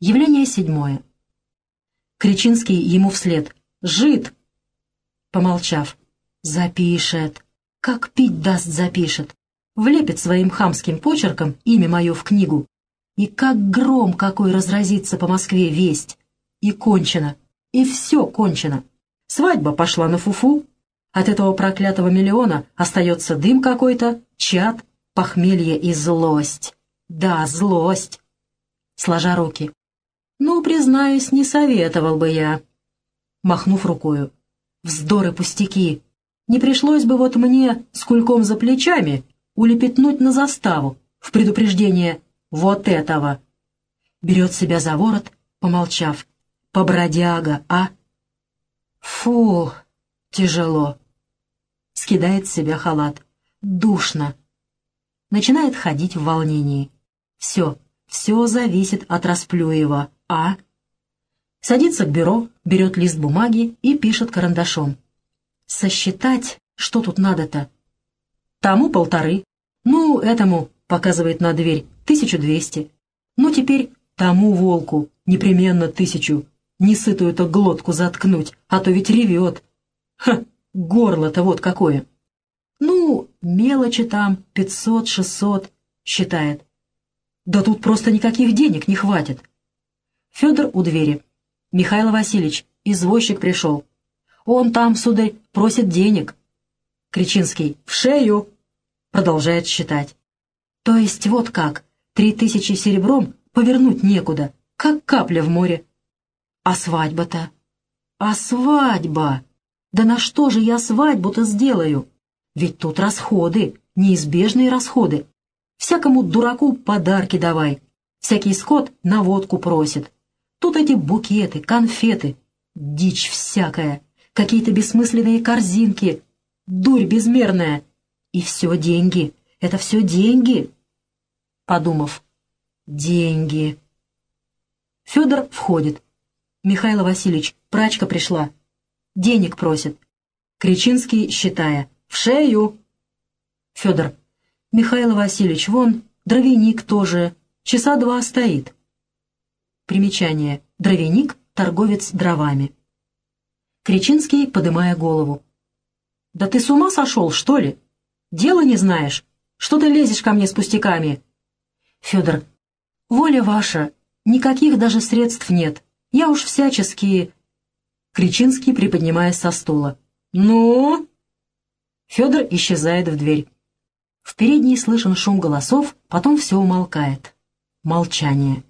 Явление седьмое. Кричинский ему вслед. «Жид!» Помолчав. «Запишет. Как пить даст, запишет. Влепит своим хамским почерком имя мое в книгу. И как гром какой разразится по Москве весть. И кончено. И все кончено. Свадьба пошла на фуфу. От этого проклятого миллиона остается дым какой-то, чад, похмелье и злость. Да, злость. Сложа руки. Ну, признаюсь, не советовал бы я. Махнув рукою. Вздоры пустяки. Не пришлось бы вот мне с кульком за плечами улепетнуть на заставу в предупреждение вот этого. Берет себя за ворот, помолчав. Побродяга, а? Фу, тяжело. Скидает с себя халат. Душно. Начинает ходить в волнении. Все, все зависит от Расплюева, а? Садится к бюро, берет лист бумаги и пишет карандашом. Сосчитать, что тут надо-то? Тому полторы. Ну, этому, показывает на дверь, тысячу двести. Ну, теперь тому волку непременно тысячу. Не сытую-то глотку заткнуть, а то ведь ревет. Ха, горло-то вот какое. Ну, мелочи там, пятьсот-шестьсот, считает. Да тут просто никаких денег не хватит. Федор у двери. Михаил Васильевич, извозчик пришел. Он там, сударь, просит денег. Кричинский, в шею. Продолжает считать. То есть вот как, три тысячи серебром повернуть некуда, как капля в море. А свадьба-то? А свадьба? Да на что же я свадьбу-то сделаю? Ведь тут расходы, неизбежные расходы. Всякому дураку подарки давай. Всякий скот на водку просит. Тут эти букеты, конфеты, дичь всякая, какие-то бессмысленные корзинки, дурь безмерная. И все деньги, это все деньги. Подумав, деньги. Федор входит. Михаил Васильевич, прачка пришла. Денег просит. Кричинский, считая, в шею. Федор, Михаил Васильевич, вон, дровяник тоже, часа два стоит. Примечание. Дровяник — торговец дровами. Кричинский, подымая голову. «Да ты с ума сошел, что ли? Дело не знаешь? Что ты лезешь ко мне с пустяками?» Федор. «Воля ваша, никаких даже средств нет. Я уж всячески...» Кричинский, приподнимаясь со стула. «Ну?» Федор исчезает в дверь. В передней слышен шум голосов, потом все умолкает. Молчание.